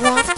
Jest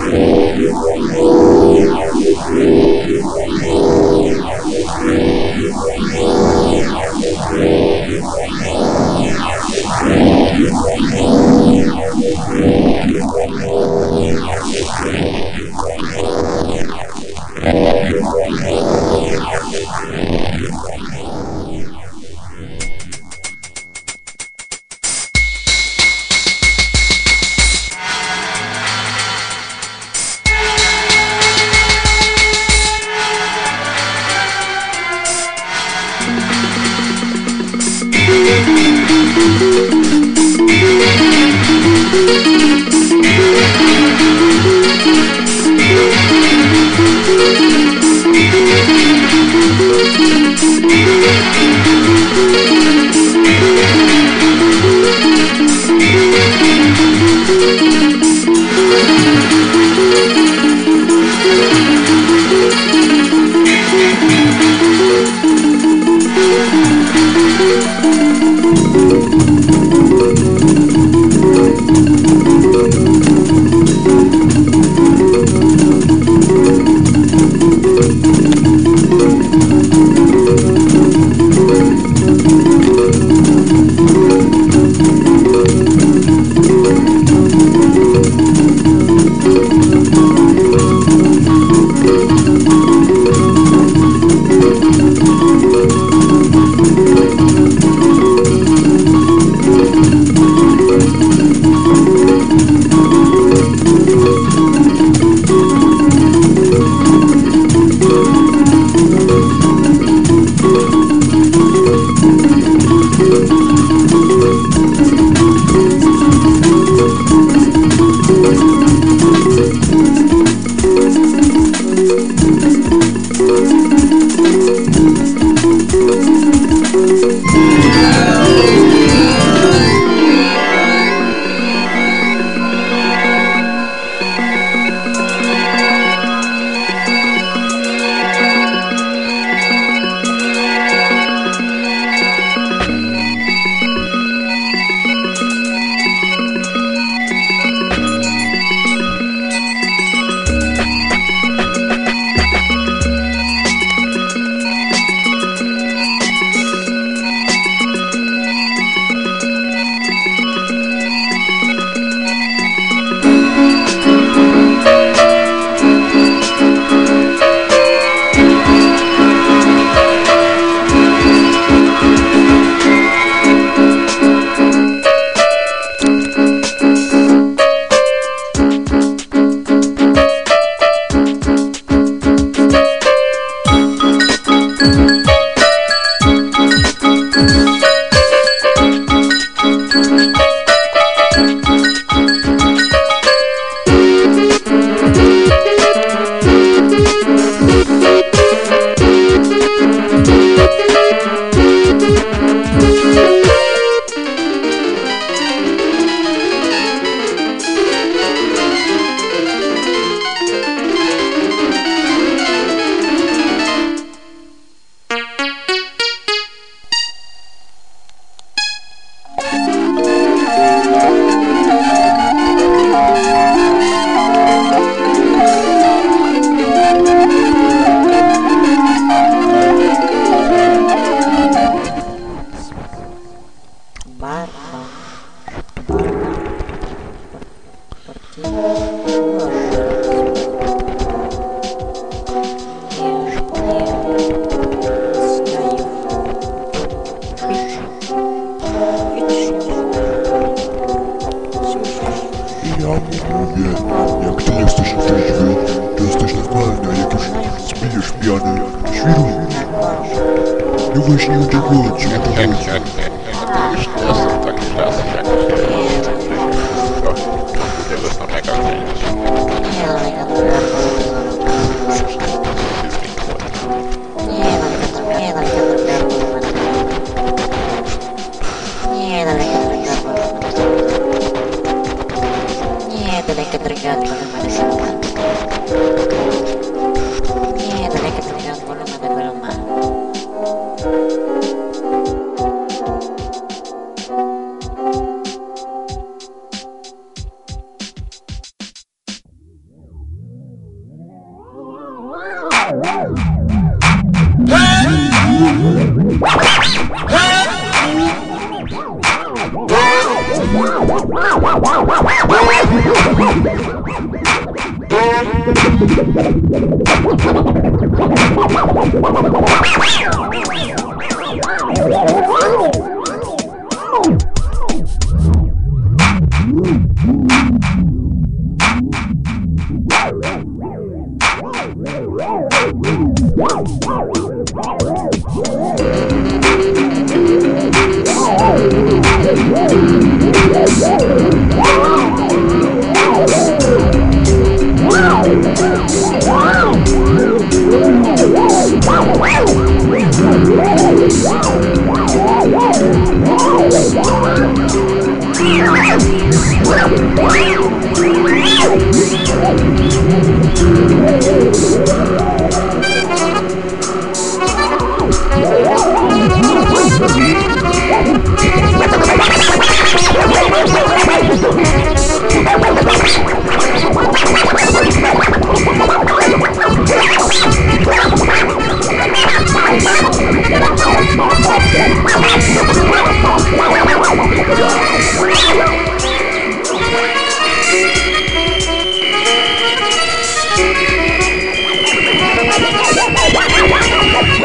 Thank you.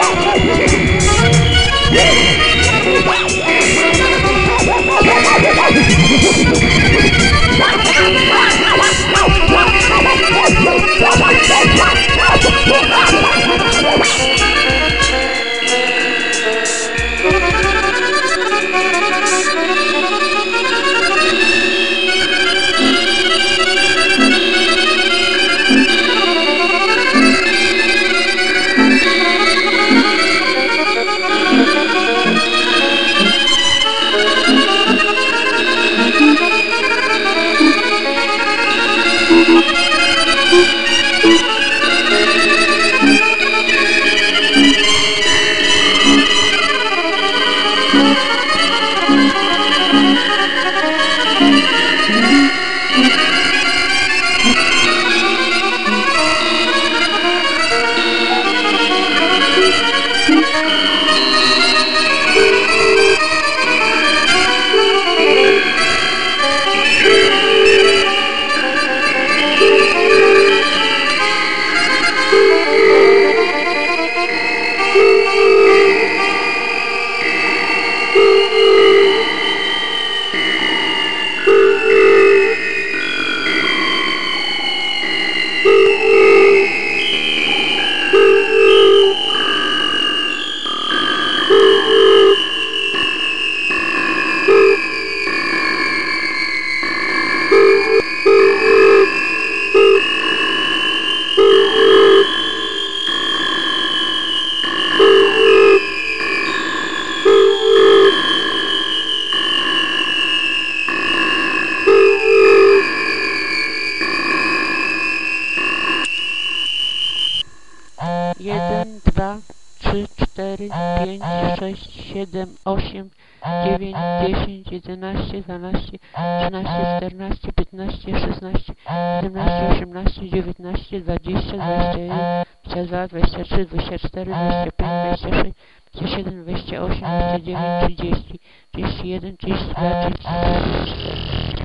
Yeah. siedem, osiem, dziewięć, dziesięć, jedenaście, dwanaście, trzynaście, czternaście, piętnaście, szesnaście, siedemnaście, osiemnaście, dziewiętnaście, dwadzieścia, dwadzieścia jeden, dwadzieścia dwa, dwadzieścia trzy, dwadzieścia sześć, 27, 28, 29, 30, 31, 32, 33.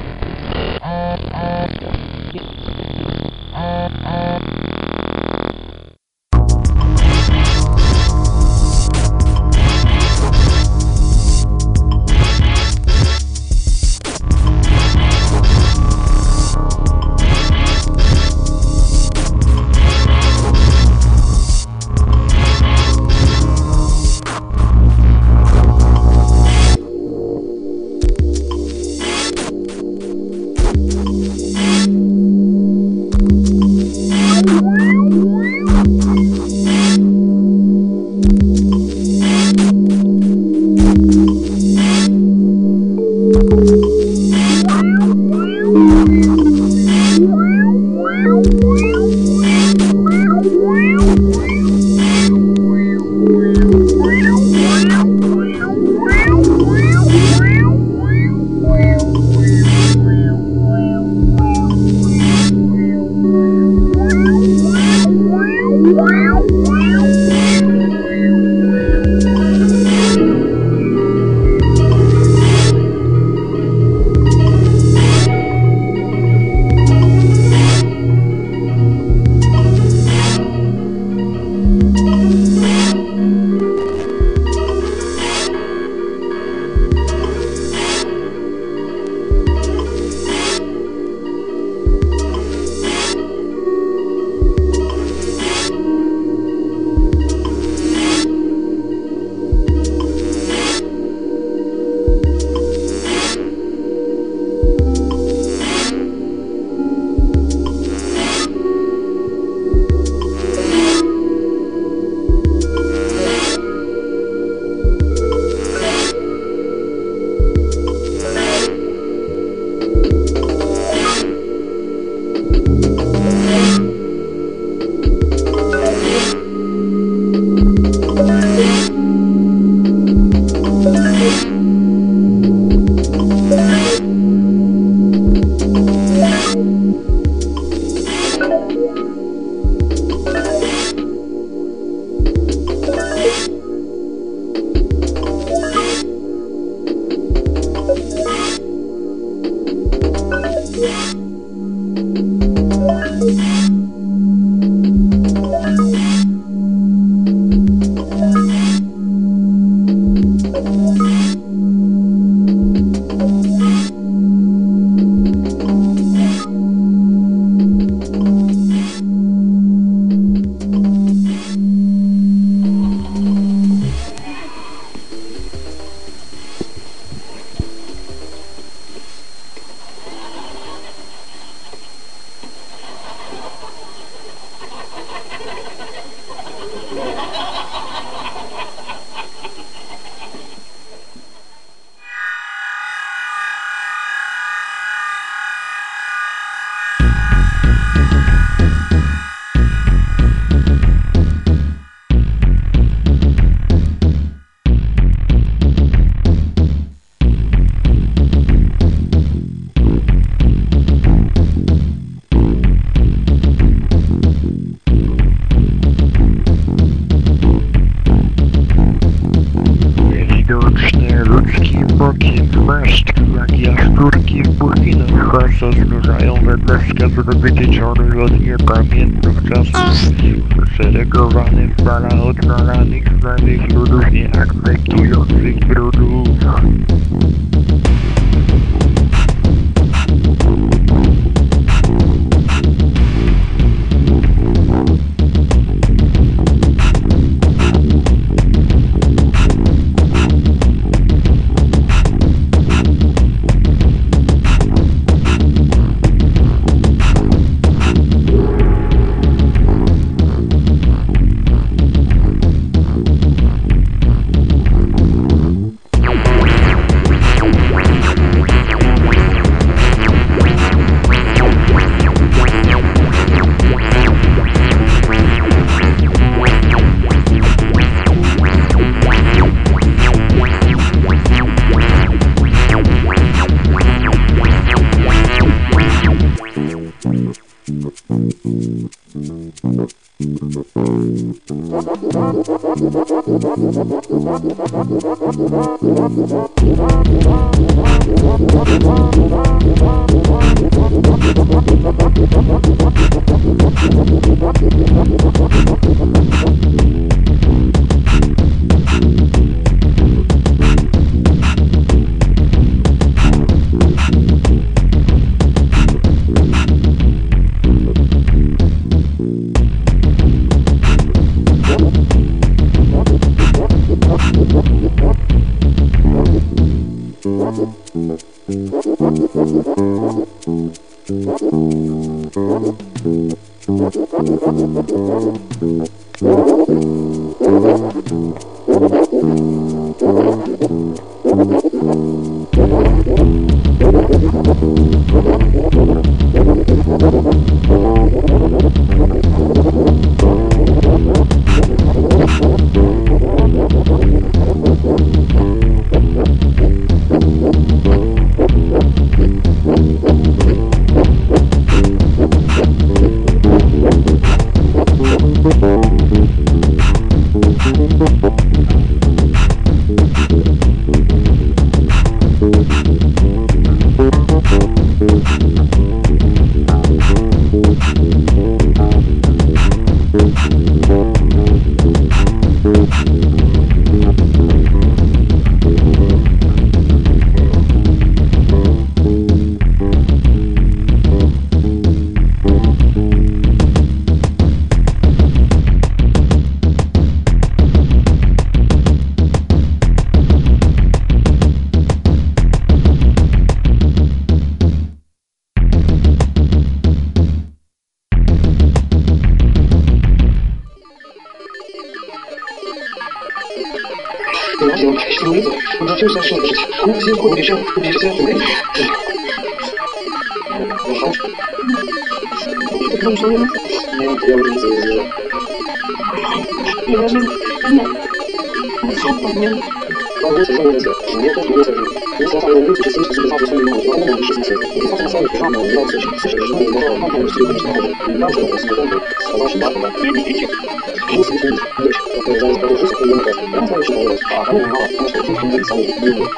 канала просто установили самые длинные.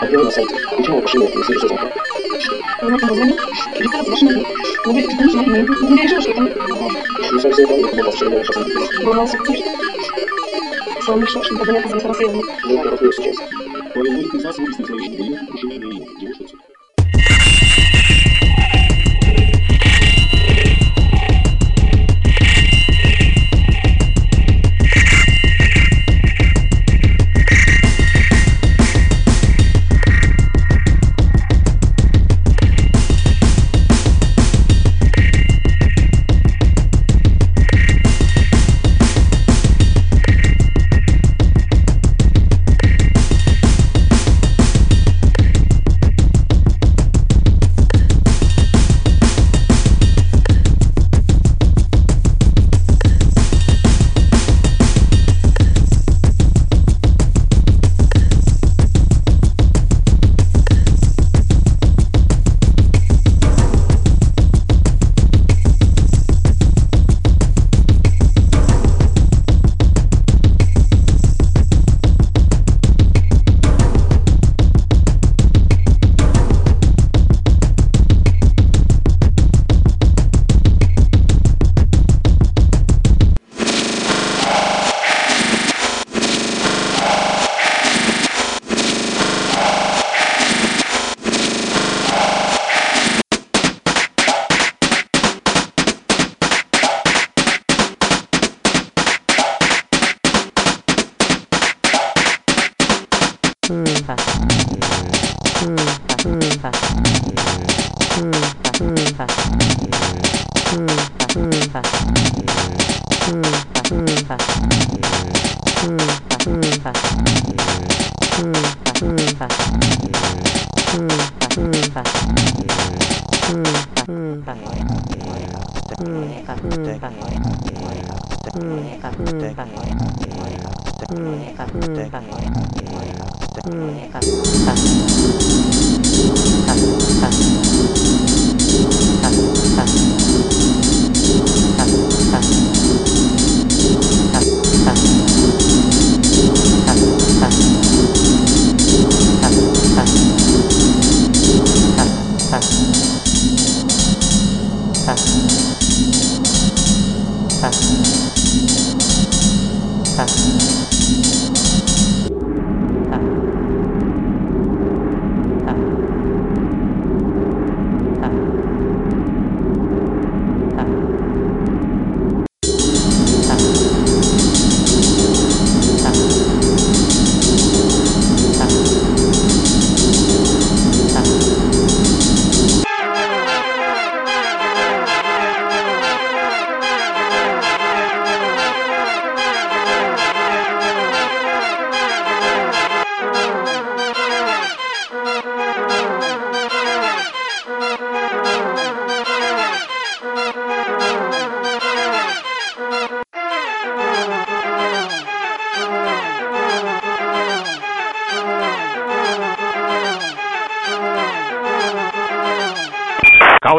Объем на сайте. Почему машины не сидят жизнь? Ну, это разумно. Приказ машины. Ну, это потому что мы не решили, Не там... Ну, все, все, это не было, что я сейчас не Боролся, тоже. Слава Мишошин, когда я позвонил с Россией. Ну, я сейчас. По любой из нас выяснить свои жизни, 음. うん。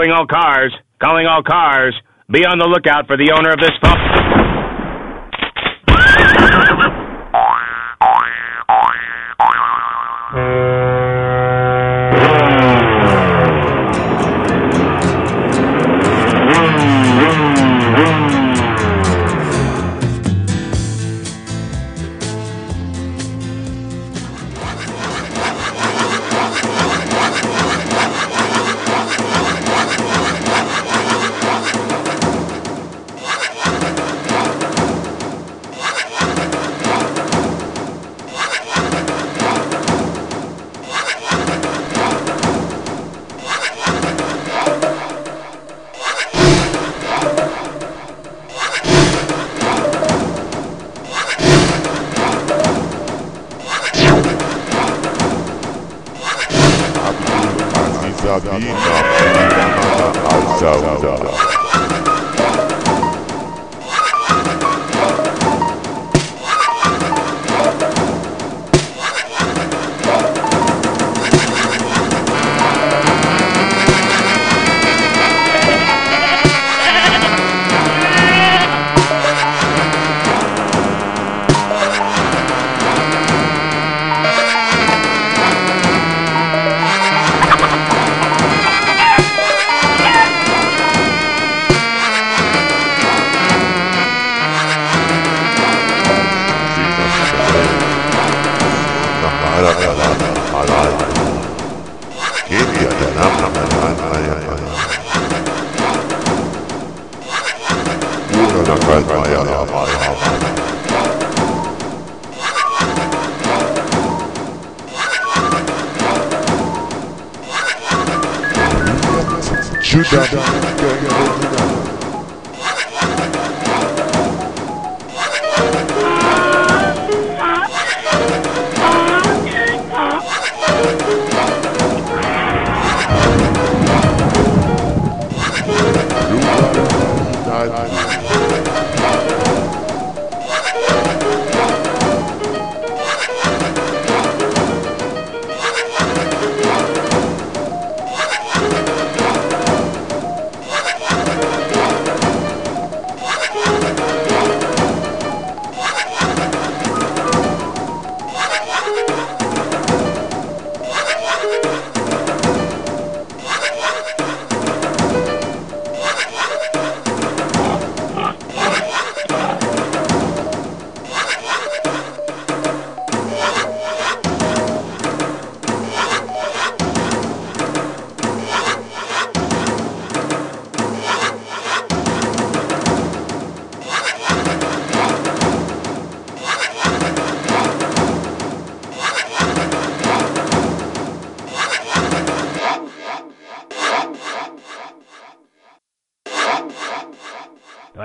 Calling all cars. Calling all cars. Be on the lookout for the owner of this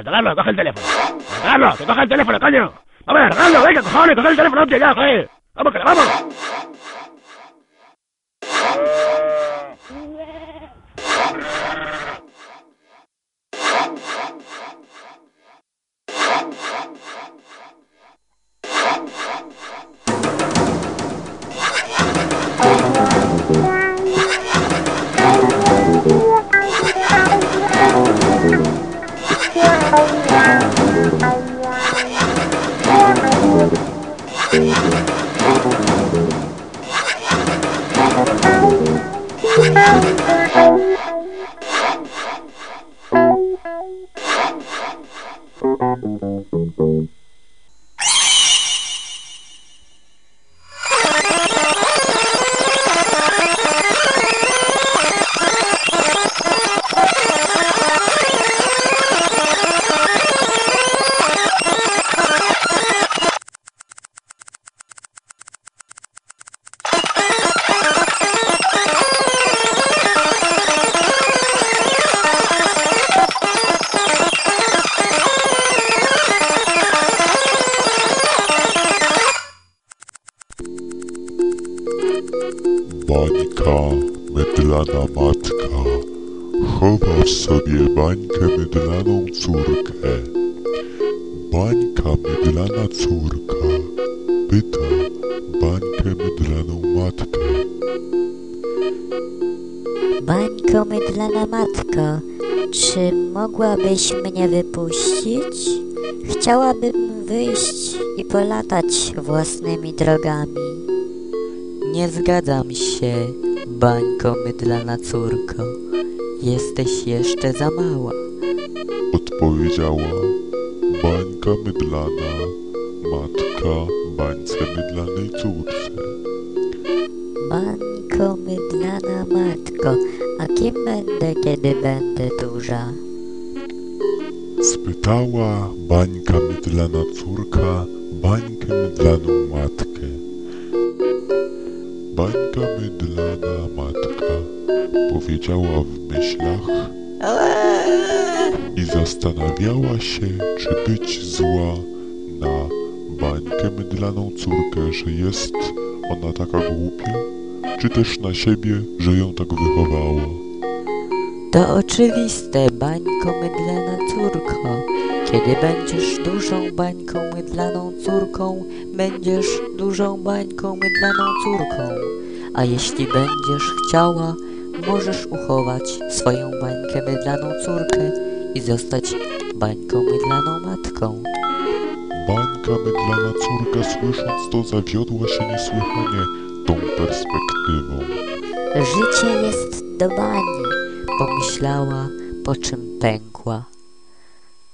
Roberto Carlos, coge el teléfono. Carlos, que coge el teléfono, coño. Vamos, Roberto Carlos, venga, cojones, coge el teléfono, hostia, ya, joder. Vamos, que le vamos. Bańka, mydlana matka, chowa w sobie bańkę mydlaną córkę. Bańka mydlana córka, pyta bańkę mydlaną matkę. Bańko mydlana matko, czy mogłabyś mnie wypuścić? Chciałabym wyjść i polatać własnymi drogami. Nie zgadzam się, bańko mydlana córko. Jesteś jeszcze za mała. Odpowiedziała bańka mydlana matka bańce mydlanej córce. Bańko mydlana matko, a kim będę, kiedy będę duża? Spytała bańka mydlana córka bańkę mydlaną matkę. Powiedziała w myślach i zastanawiała się, czy być zła na bańkę mydlaną córkę, że jest ona taka głupia, czy też na siebie, że ją tak wychowała. To oczywiste, bańko mydlana córko. Kiedy będziesz dużą bańką mydlaną córką, będziesz dużą bańką mydlaną córką. A jeśli będziesz chciała, możesz uchować swoją bańkę mydlaną córkę i zostać bańką mydlaną matką. Bańka mydlana córka słysząc to zawiodła się niesłychanie tą perspektywą. Życie jest do bani. Pomyślała, po czym pękła.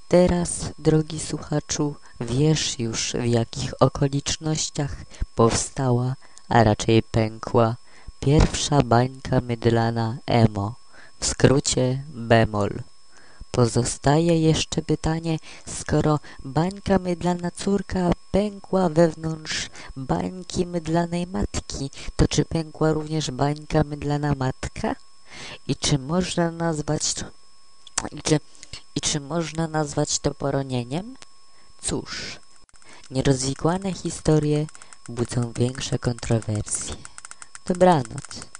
Teraz, drogi słuchaczu, wiesz już w jakich okolicznościach powstała, a raczej pękła pierwsza bańka mydlana emo, w skrócie bemol. Pozostaje jeszcze pytanie, skoro bańka mydlana córka pękła wewnątrz bańki mydlanej matki, to czy pękła również bańka mydlana matka? I czy można nazwać to, i czy, i czy można nazwać to poronieniem? Cóż, nierozwikłane historie budzą większe kontrowersje. Dobranoc.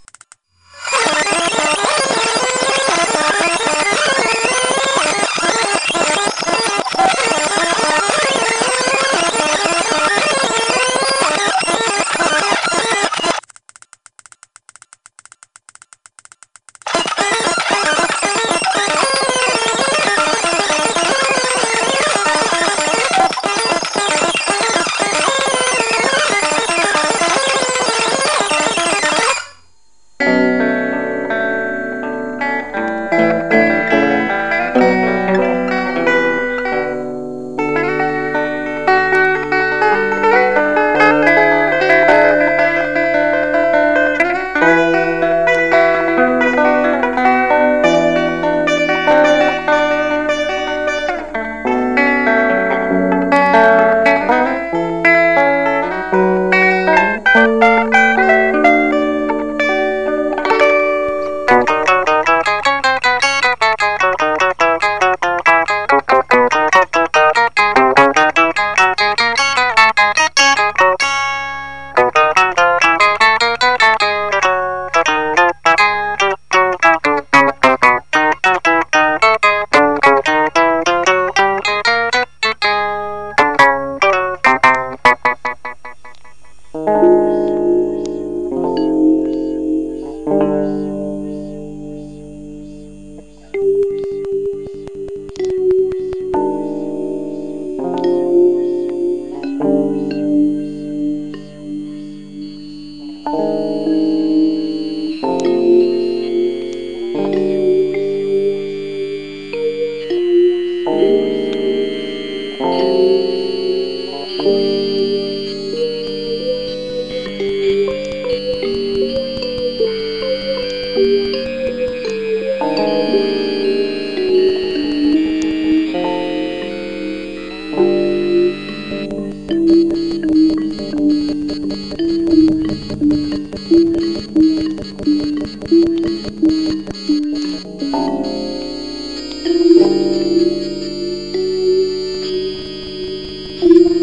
you.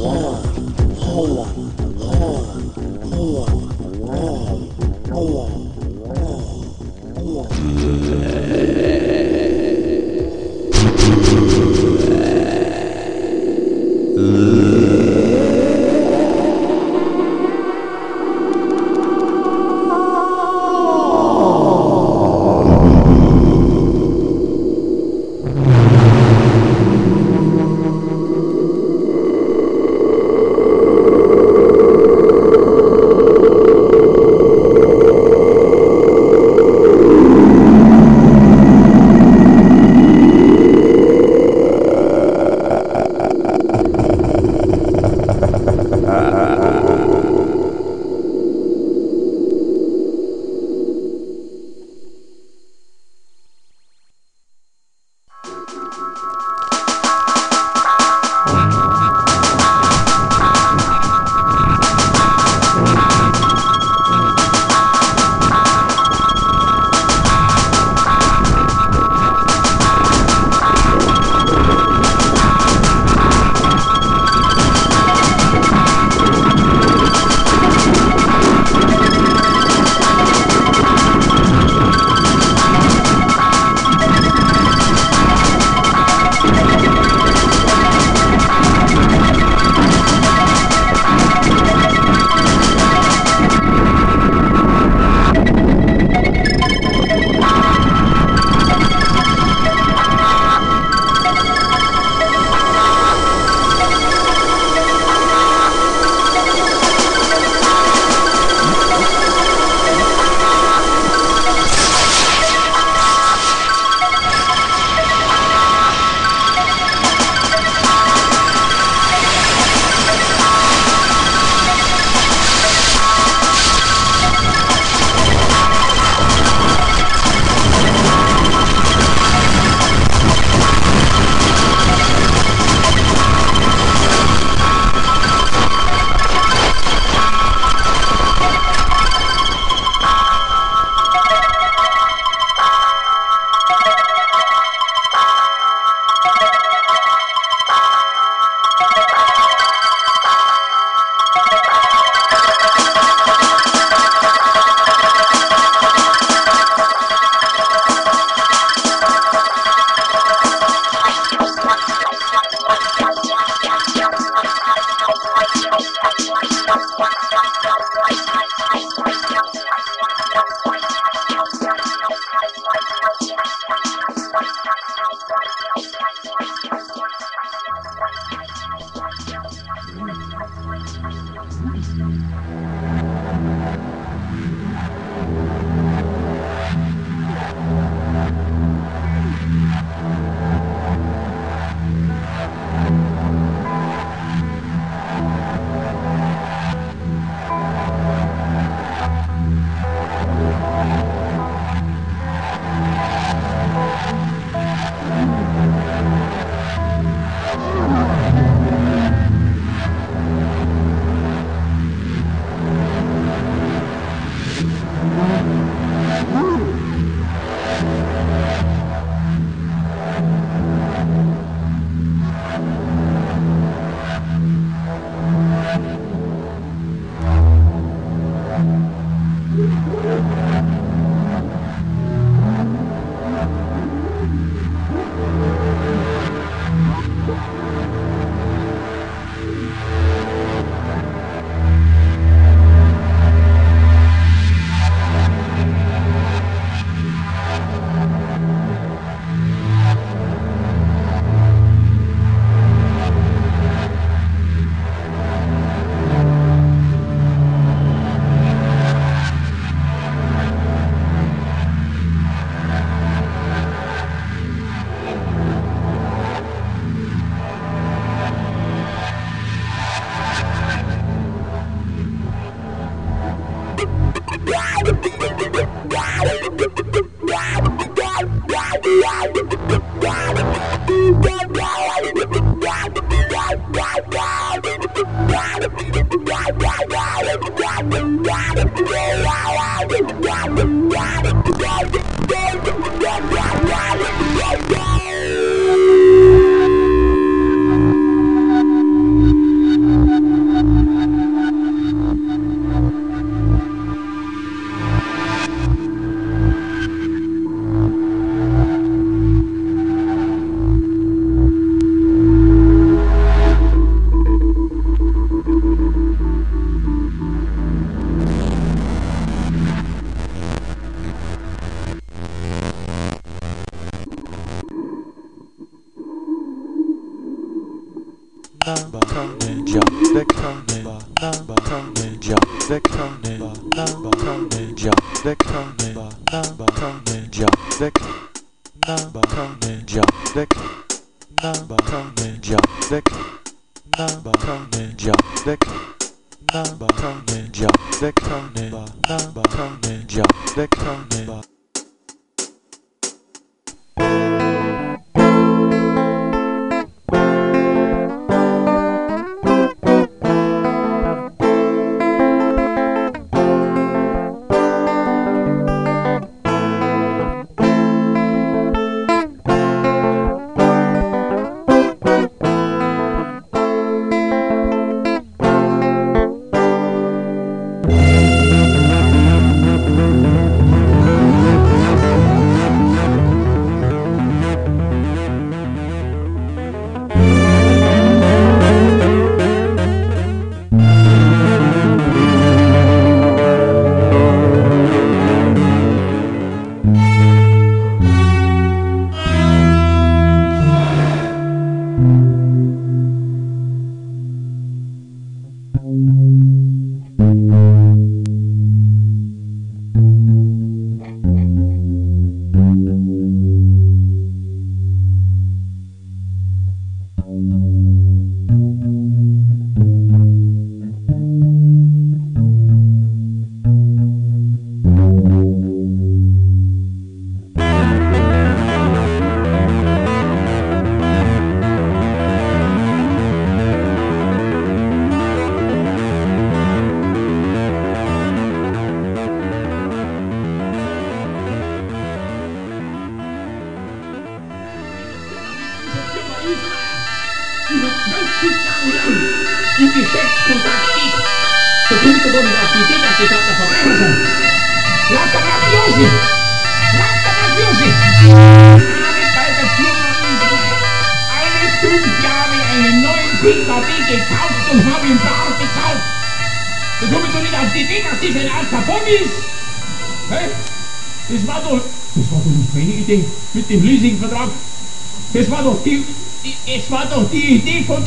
哇，好冷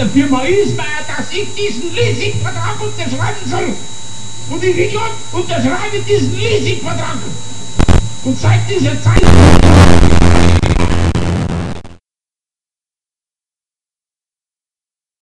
der Firma Ismaier, dass ich diesen Leasingvertrag unterschreiben soll. Und ich Idiot unterschreibe diesen Leasingvertrag. Und seit dieser Zeit